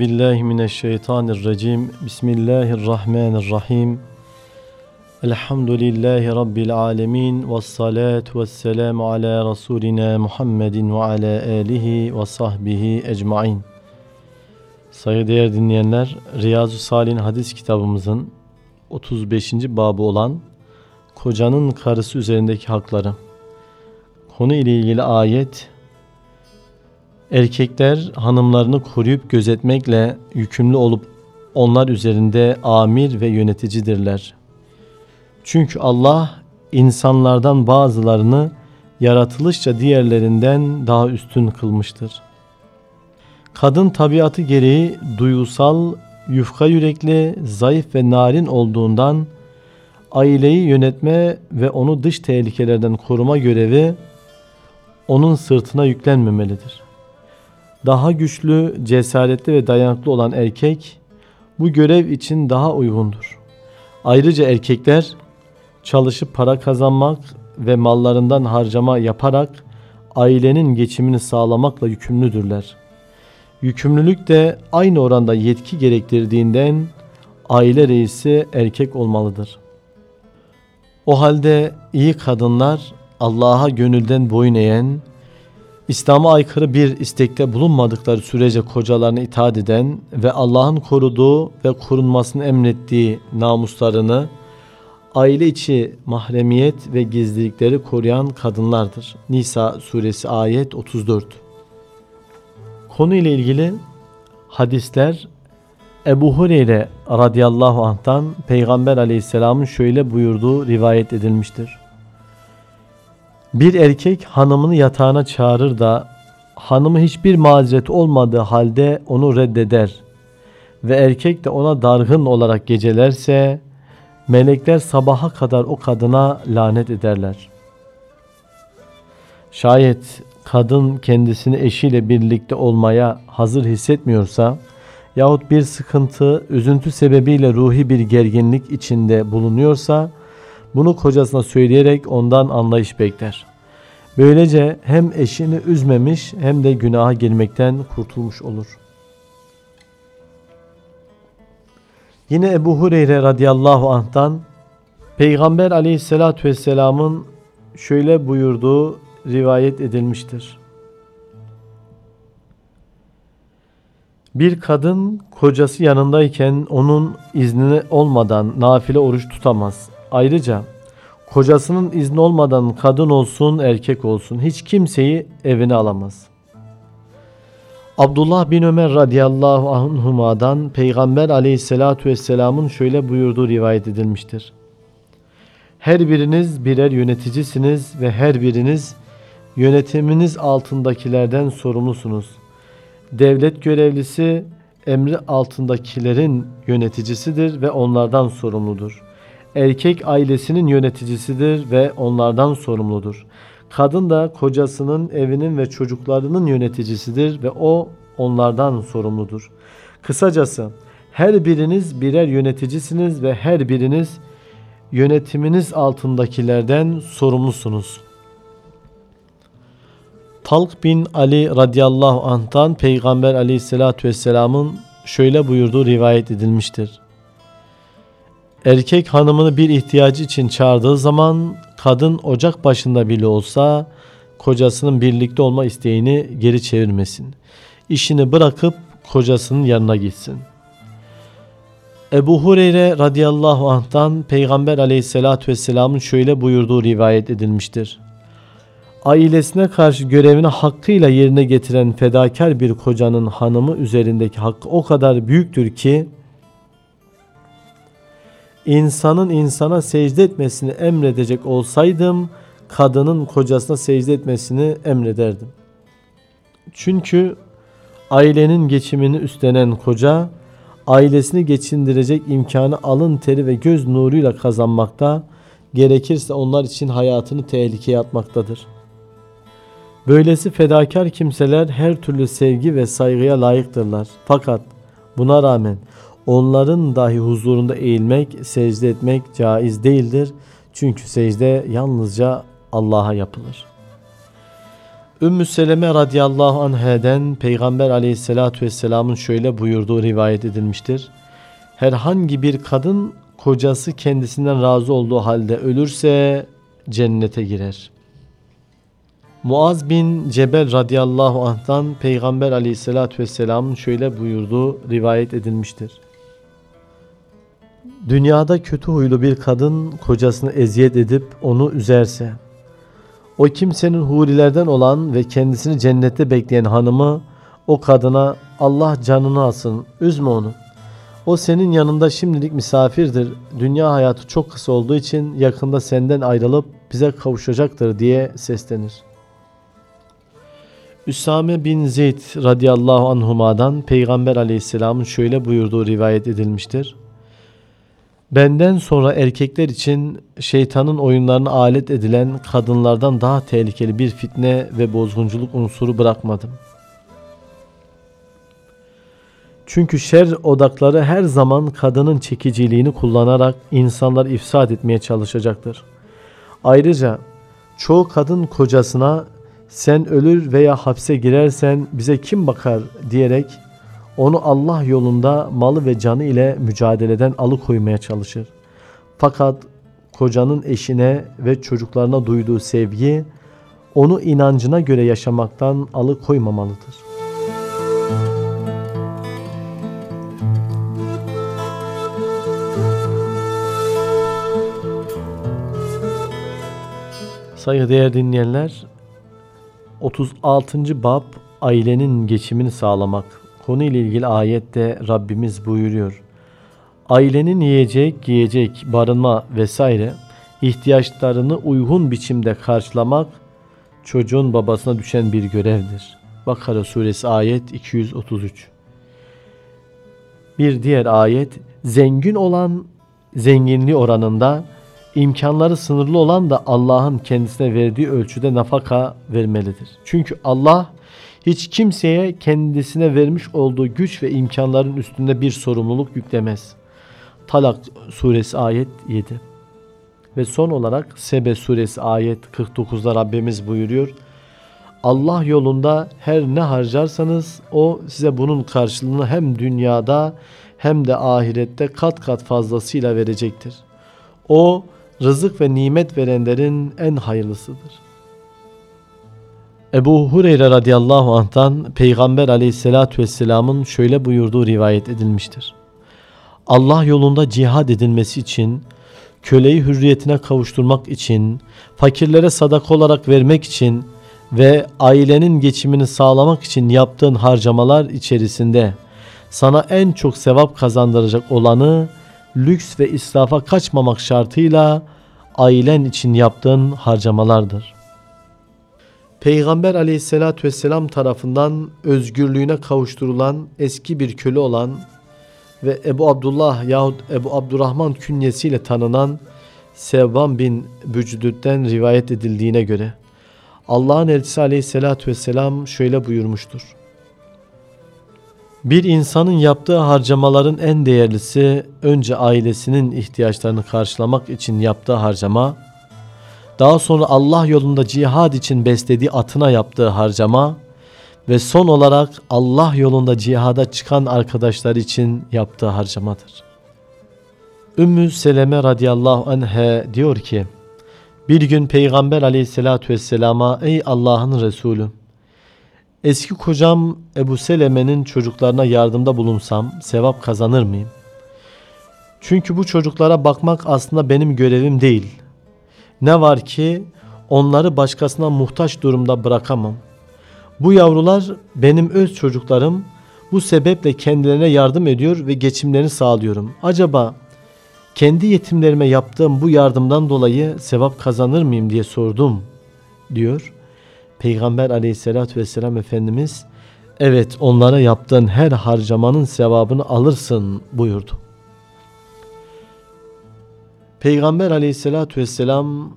Billahi mineşşeytanirracim. Bismillahirrahmanirrahim. Elhamdülillahi rabbil alamin ve salatu vesselamu ala rasulina Muhammedin ve ala alihi ve sahbihi ecmaîn. Saygıdeğer dinleyenler, Riyazu Salih'in hadis kitabımızın 35. babı olan kocanın karısı üzerindeki hakları. Konu ile ilgili ayet Erkekler hanımlarını koruyup gözetmekle yükümlü olup onlar üzerinde amir ve yöneticidirler. Çünkü Allah insanlardan bazılarını yaratılışça diğerlerinden daha üstün kılmıştır. Kadın tabiatı gereği duygusal, yufka yürekli, zayıf ve narin olduğundan aileyi yönetme ve onu dış tehlikelerden koruma görevi onun sırtına yüklenmemelidir. Daha güçlü, cesaretli ve dayanıklı olan erkek bu görev için daha uygundur. Ayrıca erkekler çalışıp para kazanmak ve mallarından harcama yaparak ailenin geçimini sağlamakla yükümlüdürler. Yükümlülük de aynı oranda yetki gerektirdiğinden aile reisi erkek olmalıdır. O halde iyi kadınlar Allah'a gönülden boyun eğen, İslam'a aykırı bir istekte bulunmadıkları sürece kocalarına itaat eden ve Allah'ın koruduğu ve korunmasını emrettiği namuslarını, aile içi mahremiyet ve gizlilikleri koruyan kadınlardır. Nisa suresi ayet 34 Konu ile ilgili hadisler Ebu Hureyre radıyallahu anh'tan Peygamber aleyhisselamın şöyle buyurduğu rivayet edilmiştir. Bir erkek hanımını yatağına çağırır da hanımı hiçbir mazeret olmadığı halde onu reddeder ve erkek de ona dargın olarak gecelerse melekler sabaha kadar o kadına lanet ederler. Şayet kadın kendisini eşiyle birlikte olmaya hazır hissetmiyorsa yahut bir sıkıntı, üzüntü sebebiyle ruhi bir gerginlik içinde bulunuyorsa bunu kocasına söyleyerek ondan anlayış bekler. Böylece hem eşini üzmemiş hem de günaha girmekten kurtulmuş olur. Yine Ebu Hureyre radıyallahu anh'tan Peygamber aleyhissalatü vesselamın şöyle buyurduğu rivayet edilmiştir. Bir kadın kocası yanındayken onun izni olmadan nafile oruç tutamaz. Ayrıca kocasının izni olmadan kadın olsun erkek olsun hiç kimseyi evine alamaz. Abdullah bin Ömer radıyallahu anhuma'dan Peygamber aleyhissalatu vesselamın şöyle buyurduğu rivayet edilmiştir. Her biriniz birer yöneticisiniz ve her biriniz yönetiminiz altındakilerden sorumlusunuz. Devlet görevlisi emri altındakilerin yöneticisidir ve onlardan sorumludur. Erkek ailesinin yöneticisidir ve onlardan sorumludur. Kadın da kocasının, evinin ve çocuklarının yöneticisidir ve o onlardan sorumludur. Kısacası her biriniz birer yöneticisiniz ve her biriniz yönetiminiz altındakilerden sorumlusunuz. Talk bin Ali radıyallahu anh'tan Peygamber aleyhissalatü vesselamın şöyle buyurduğu rivayet edilmiştir. Erkek hanımını bir ihtiyacı için çağırdığı zaman kadın ocak başında bile olsa kocasının birlikte olma isteğini geri çevirmesin. İşini bırakıp kocasının yanına gitsin. Ebu Hureyre radıyallahu anh'tan Peygamber aleyhissalatü vesselamın şöyle buyurduğu rivayet edilmiştir. Ailesine karşı görevini hakkıyla yerine getiren fedakar bir kocanın hanımı üzerindeki hakkı o kadar büyüktür ki insanın insana secde etmesini emredecek olsaydım kadının kocasına secde etmesini emrederdim. Çünkü ailenin geçimini üstlenen koca ailesini geçindirecek imkanı alın teri ve göz nuruyla kazanmakta, gerekirse onlar için hayatını tehlikeye atmaktadır. Böylesi fedakar kimseler her türlü sevgi ve saygıya layıktırlar. Fakat buna rağmen onların dahi huzurunda eğilmek, secde etmek caiz değildir. Çünkü secde yalnızca Allah'a yapılır. Ümmü Seleme radıyallahu anheden Peygamber aleyhissalatü vesselamın şöyle buyurduğu rivayet edilmiştir. Herhangi bir kadın kocası kendisinden razı olduğu halde ölürse cennete girer. Muaz bin Cebel radıyallahu anh'tan Peygamber aleyhissalatü vesselamın şöyle buyurduğu rivayet edilmiştir. Dünyada kötü huylu bir kadın kocasını eziyet edip onu üzerse, o kimsenin hurilerden olan ve kendisini cennette bekleyen hanımı o kadına Allah canını alsın, üzme onu. O senin yanında şimdilik misafirdir. Dünya hayatı çok kısa olduğu için yakında senden ayrılıp bize kavuşacaktır diye seslenir. Üsame bin Zeyd radıyallahu anhuma'dan Peygamber aleyhisselamın şöyle buyurduğu rivayet edilmiştir. Benden sonra erkekler için şeytanın oyunlarına alet edilen kadınlardan daha tehlikeli bir fitne ve bozgunculuk unsuru bırakmadım. Çünkü şer odakları her zaman kadının çekiciliğini kullanarak insanları ifsad etmeye çalışacaktır. Ayrıca çoğu kadın kocasına sen ölür veya hapse girersen bize kim bakar diyerek onu Allah yolunda malı ve canı ile mücadeleden alıkoymaya çalışır. Fakat kocanın eşine ve çocuklarına duyduğu sevgi onu inancına göre yaşamaktan alıkoymamalıdır. Saygıdeğer dinleyenler 36. bab ailenin geçimini sağlamak. Konu ile ilgili ayette Rabbimiz buyuruyor. Ailenin yiyecek, giyecek, barınma vesaire ihtiyaçlarını uygun biçimde karşılamak çocuğun babasına düşen bir görevdir. Bakara suresi ayet 233. Bir diğer ayet zengin olan zenginliği oranında imkanları sınırlı olan da Allah'ın kendisine verdiği ölçüde nafaka vermelidir. Çünkü Allah hiç kimseye kendisine vermiş olduğu güç ve imkanların üstünde bir sorumluluk yüklemez. Talak suresi ayet 7. Ve son olarak Sebe suresi ayet 49'da Rabbimiz buyuruyor. Allah yolunda her ne harcarsanız o size bunun karşılığını hem dünyada hem de ahirette kat kat fazlasıyla verecektir. O rızık ve nimet verenlerin en hayırlısıdır. Ebu Hureyre radıyallahu anh'tan Peygamber aleyhissalatü vesselamın şöyle buyurduğu rivayet edilmiştir. Allah yolunda cihad edilmesi için, köleyi hürriyetine kavuşturmak için, fakirlere sadaka olarak vermek için ve ailenin geçimini sağlamak için yaptığın harcamalar içerisinde sana en çok sevap kazandıracak olanı lüks ve israfa kaçmamak şartıyla ailen için yaptığın harcamalardır. Peygamber aleyhissalatü vesselam tarafından özgürlüğüne kavuşturulan eski bir köle olan ve Ebu Abdullah yahut Ebu Abdurrahman künyesiyle tanınan Sevban bin Bücdüd'den rivayet edildiğine göre Allah'ın elçisi aleyhissalatü vesselam şöyle buyurmuştur. Bir insanın yaptığı harcamaların en değerlisi önce ailesinin ihtiyaçlarını karşılamak için yaptığı harcama, daha sonra Allah yolunda cihad için beslediği atına yaptığı harcama ve son olarak Allah yolunda cihada çıkan arkadaşlar için yaptığı harcamadır. Ümmü Seleme radıyallahu anhe diyor ki, bir gün Peygamber aleyhissalatü vesselama ey Allah'ın Resulü Eski kocam Ebu Seleme'nin çocuklarına yardımda bulunsam sevap kazanır mıyım? Çünkü bu çocuklara bakmak aslında benim görevim değil. Ne var ki onları başkasına muhtaç durumda bırakamam. Bu yavrular benim öz çocuklarım. Bu sebeple kendilerine yardım ediyor ve geçimlerini sağlıyorum. Acaba kendi yetimlerime yaptığım bu yardımdan dolayı sevap kazanır mıyım diye sordum diyor. Peygamber aleyhissalatü vesselam Efendimiz evet onlara yaptığın her harcamanın sevabını alırsın buyurdu. Peygamber aleyhissalatü vesselam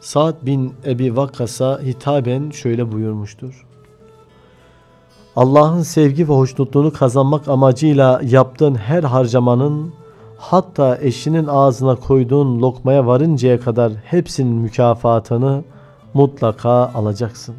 Sa'd bin Ebi Vakkas'a hitaben şöyle buyurmuştur. Allah'ın sevgi ve hoşnutluğunu kazanmak amacıyla yaptığın her harcamanın hatta eşinin ağzına koyduğun lokmaya varıncaya kadar hepsinin mükafatını mutlaka alacaksın.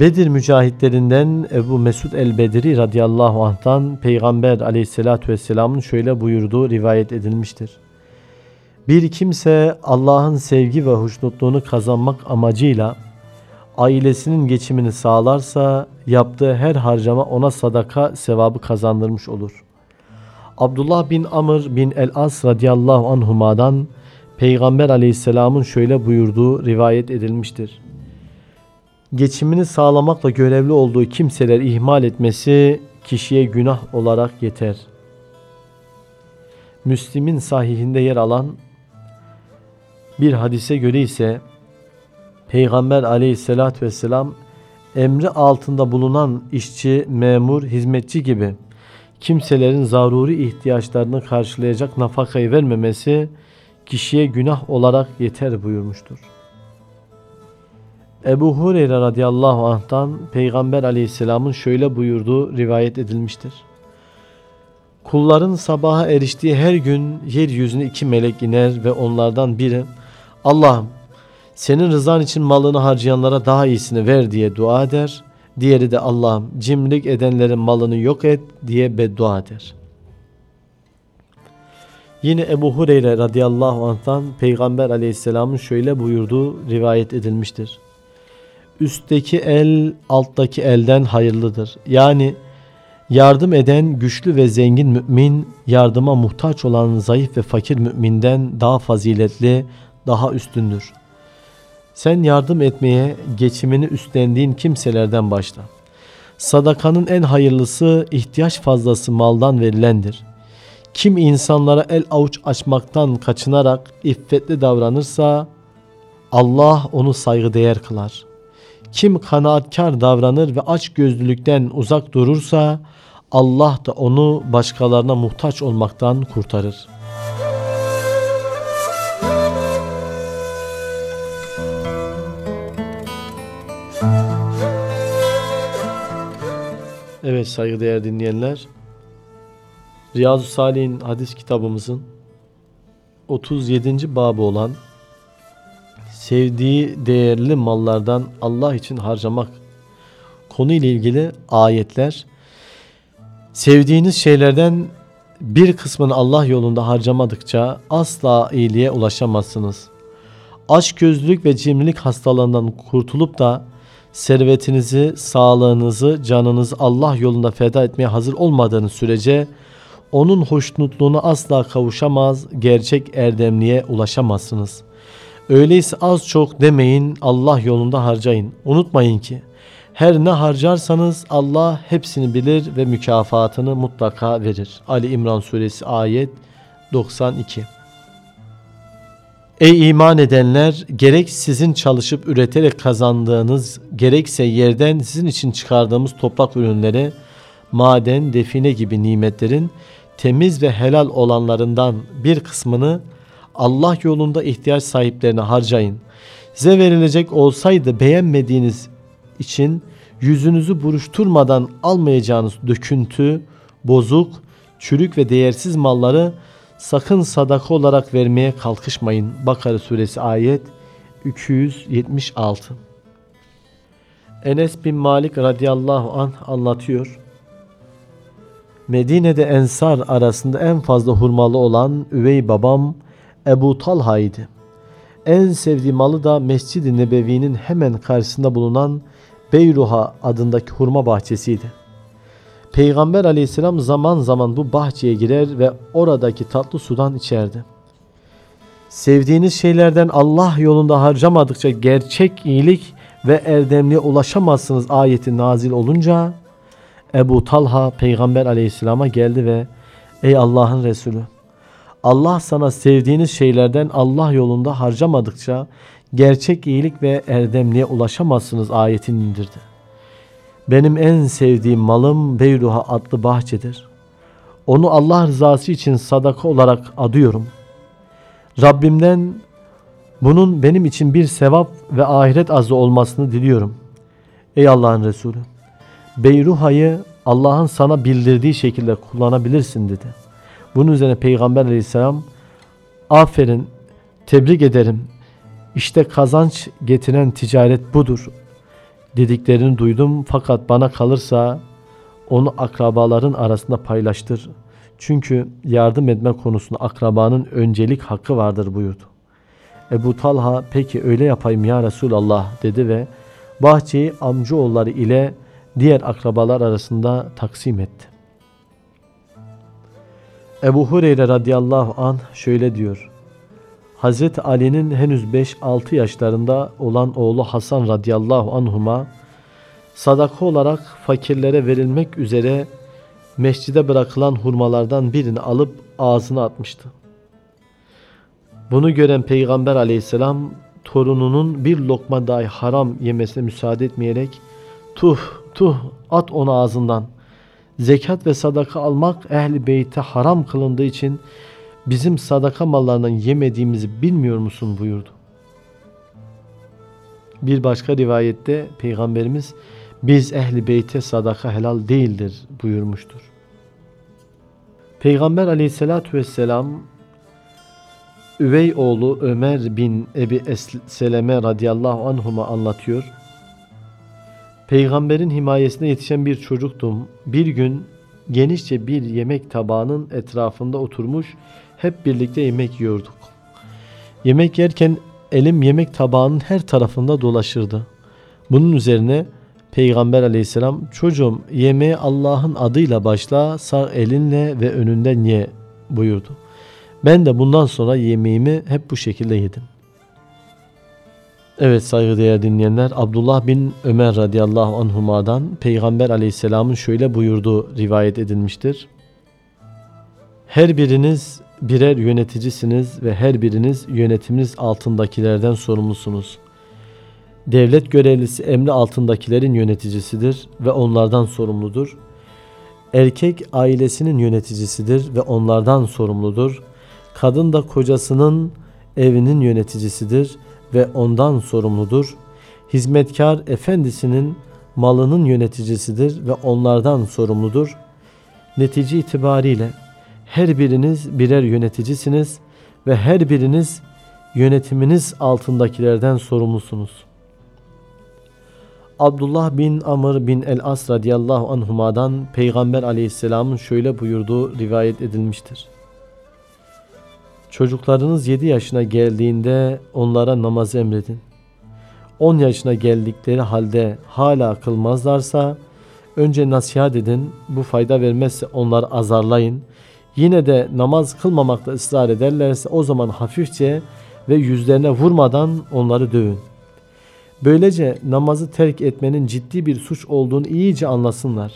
Bedir mücahitlerinden Ebu Mesud el-Bedri radıyallahu anh'tan Peygamber aleyhissalatü vesselamın şöyle buyurduğu rivayet edilmiştir. Bir kimse Allah'ın sevgi ve hoşnutluğunu kazanmak amacıyla ailesinin geçimini sağlarsa yaptığı her harcama ona sadaka sevabı kazandırmış olur. Abdullah bin Amr bin el-As radıyallahu anhuma'dan Peygamber aleyhisselamın şöyle buyurduğu rivayet edilmiştir. Geçimini sağlamakla görevli olduğu kimseler ihmal etmesi kişiye günah olarak yeter. Müslim'in sahihinde yer alan bir hadise göre ise Peygamber aleyhissalatü vesselam emri altında bulunan işçi, memur, hizmetçi gibi kimselerin zaruri ihtiyaçlarını karşılayacak nafakayı vermemesi kişiye günah olarak yeter buyurmuştur. Ebu Hureyre radıyallahu anh'tan Peygamber aleyhisselamın şöyle buyurduğu rivayet edilmiştir. Kulların sabaha eriştiği her gün yeryüzüne iki melek iner ve onlardan biri Allah'ım senin rızan için malını harcayanlara daha iyisini ver diye dua eder. Diğeri de Allah'ım cimrilik edenlerin malını yok et diye beddua eder. Yine Ebu Hureyre radıyallahu anh'tan Peygamber aleyhisselamın şöyle buyurduğu rivayet edilmiştir. Üstteki el alttaki elden hayırlıdır. Yani yardım eden güçlü ve zengin mümin yardıma muhtaç olan zayıf ve fakir müminden daha faziletli, daha üstündür. Sen yardım etmeye geçimini üstlendiğin kimselerden başla. Sadakanın en hayırlısı ihtiyaç fazlası maldan verilendir. Kim insanlara el avuç açmaktan kaçınarak iffetli davranırsa Allah onu saygıdeğer kılar. Kim kanaatkar davranır ve aç gözlülükten uzak durursa Allah da onu başkalarına muhtaç olmaktan kurtarır.'' Evet saygıdeğer dinleyenler. Riyazu Salih'in hadis kitabımızın 37. babı olan sevdiği değerli mallardan Allah için harcamak konu ile ilgili ayetler sevdiğiniz şeylerden bir kısmını Allah yolunda harcamadıkça asla iyiliğe ulaşamazsınız. Aşk gözlülük ve cimrilik hastalığından kurtulup da servetinizi, sağlığınızı, canınızı Allah yolunda feda etmeye hazır olmadığınız sürece onun hoşnutluğuna asla kavuşamaz, gerçek erdemliğe ulaşamazsınız. Öyleyse az çok demeyin, Allah yolunda harcayın. Unutmayın ki her ne harcarsanız Allah hepsini bilir ve mükafatını mutlaka verir. Ali İmran suresi ayet 92 Ey iman edenler gerek sizin çalışıp üreterek kazandığınız gerekse yerden sizin için çıkardığımız toprak ürünleri maden, define gibi nimetlerin temiz ve helal olanlarından bir kısmını Allah yolunda ihtiyaç sahiplerine harcayın. Size verilecek olsaydı beğenmediğiniz için yüzünüzü buruşturmadan almayacağınız döküntü, bozuk, çürük ve değersiz malları Sakın sadaka olarak vermeye kalkışmayın. Bakara suresi ayet 276. Enes bin Malik radıyallahu an anlatıyor. Medine'de ensar arasında en fazla hurmalı olan üvey babam Ebu Talha'ydı. En sevdiği malı da Mescid-i Nebevi'nin hemen karşısında bulunan Beyruha adındaki hurma bahçesiydi. Peygamber aleyhisselam zaman zaman bu bahçeye girer ve oradaki tatlı sudan içerdi. Sevdiğiniz şeylerden Allah yolunda harcamadıkça gerçek iyilik ve erdemliğe ulaşamazsınız ayeti nazil olunca Ebu Talha Peygamber aleyhisselama geldi ve Ey Allah'ın Resulü Allah sana sevdiğiniz şeylerden Allah yolunda harcamadıkça gerçek iyilik ve erdemliğe ulaşamazsınız ayetini indirdi. Benim en sevdiğim malım Beyruha adlı bahçedir. Onu Allah rızası için sadaka olarak adıyorum. Rabbimden bunun benim için bir sevap ve ahiret azı olmasını diliyorum. Ey Allah'ın Resulü, Beyruha'yı Allah'ın sana bildirdiği şekilde kullanabilirsin dedi. Bunun üzerine Peygamber aleyhisselam, aferin, tebrik ederim, İşte kazanç getiren ticaret budur dediklerini duydum fakat bana kalırsa onu akrabaların arasında paylaştır. Çünkü yardım etme konusunda akrabanın öncelik hakkı vardır buyurdu. Ebu Talha peki öyle yapayım ya Resulallah dedi ve bahçeyi amcaoğulları ile diğer akrabalar arasında taksim etti. Ebu Hureyre radıyallahu an şöyle diyor. Hazreti Ali'nin henüz 5-6 yaşlarında olan oğlu Hasan radıyallahu anhuma sadaka olarak fakirlere verilmek üzere mescide bırakılan hurmalardan birini alıp ağzına atmıştı. Bunu gören Peygamber aleyhisselam torununun bir lokma dahi haram yemesine müsaade etmeyerek tuh tuh at onu ağzından. Zekat ve sadaka almak ehli beyte haram kılındığı için bizim sadaka mallarından yemediğimizi bilmiyor musun buyurdu. Bir başka rivayette Peygamberimiz biz ehli beyte sadaka helal değildir buyurmuştur. Peygamber aleyhissalatü vesselam Üvey oğlu Ömer bin Ebi Seleme radıyallahu anhuma anlatıyor. Peygamberin himayesine yetişen bir çocuktum. Bir gün genişçe bir yemek tabağının etrafında oturmuş hep birlikte yemek yiyorduk. Yemek yerken elim yemek tabağının her tarafında dolaşırdı. Bunun üzerine Peygamber aleyhisselam çocuğum yemeği Allah'ın adıyla başla sağ elinle ve önünden ye buyurdu. Ben de bundan sonra yemeğimi hep bu şekilde yedim. Evet saygıdeğer dinleyenler Abdullah bin Ömer radıyallahu anhuma'dan Peygamber aleyhisselamın şöyle buyurduğu rivayet edilmiştir. Her biriniz birer yöneticisiniz ve her biriniz yönetiminiz altındakilerden sorumlusunuz. Devlet görevlisi emri altındakilerin yöneticisidir ve onlardan sorumludur. Erkek ailesinin yöneticisidir ve onlardan sorumludur. Kadın da kocasının evinin yöneticisidir ve ondan sorumludur. Hizmetkar efendisinin malının yöneticisidir ve onlardan sorumludur. Netice itibariyle her biriniz birer yöneticisiniz ve her biriniz yönetiminiz altındakilerden sorumlusunuz. Abdullah bin Amr bin el-As radiyallahu anhumadan Peygamber aleyhisselamın şöyle buyurduğu rivayet edilmiştir. Çocuklarınız 7 yaşına geldiğinde onlara namaz emredin. 10 yaşına geldikleri halde hala kılmazlarsa önce nasihat edin. Bu fayda vermezse onları azarlayın. Yine de namaz kılmamakta ısrar ederlerse o zaman hafifçe ve yüzlerine vurmadan onları dövün. Böylece namazı terk etmenin ciddi bir suç olduğunu iyice anlasınlar.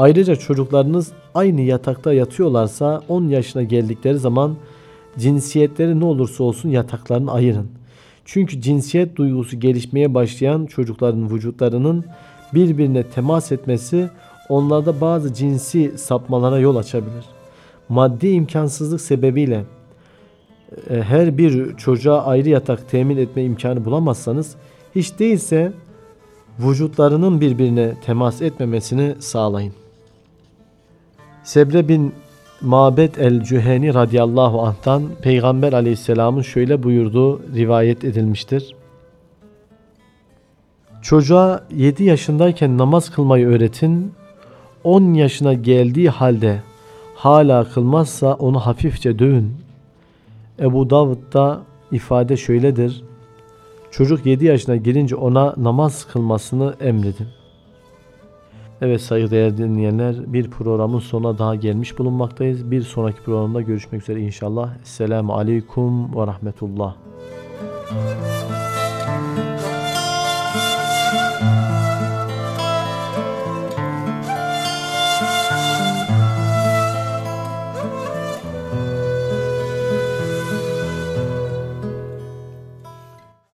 Ayrıca çocuklarınız aynı yatakta yatıyorlarsa 10 yaşına geldikleri zaman cinsiyetleri ne olursa olsun yataklarını ayırın. Çünkü cinsiyet duygusu gelişmeye başlayan çocukların vücutlarının birbirine temas etmesi onlarda bazı cinsi sapmalara yol açabilir. Maddi imkansızlık sebebiyle e, her bir çocuğa ayrı yatak temin etme imkanı bulamazsanız hiç değilse vücutlarının birbirine temas etmemesini sağlayın. Sebre bin Mabet el-Cüheni radıyallahu anh'tan Peygamber aleyhisselamın şöyle buyurduğu rivayet edilmiştir. Çocuğa 7 yaşındayken namaz kılmayı öğretin. 10 yaşına geldiği halde hala kılmazsa onu hafifçe dövün. Ebu Davud'da ifade şöyledir. Çocuk 7 yaşına girince ona namaz kılmasını emredin. Evet saygıdeğer dinleyenler bir programın sonuna daha gelmiş bulunmaktayız. Bir sonraki programda görüşmek üzere inşallah. Esselamu Aleyküm ve Rahmetullah.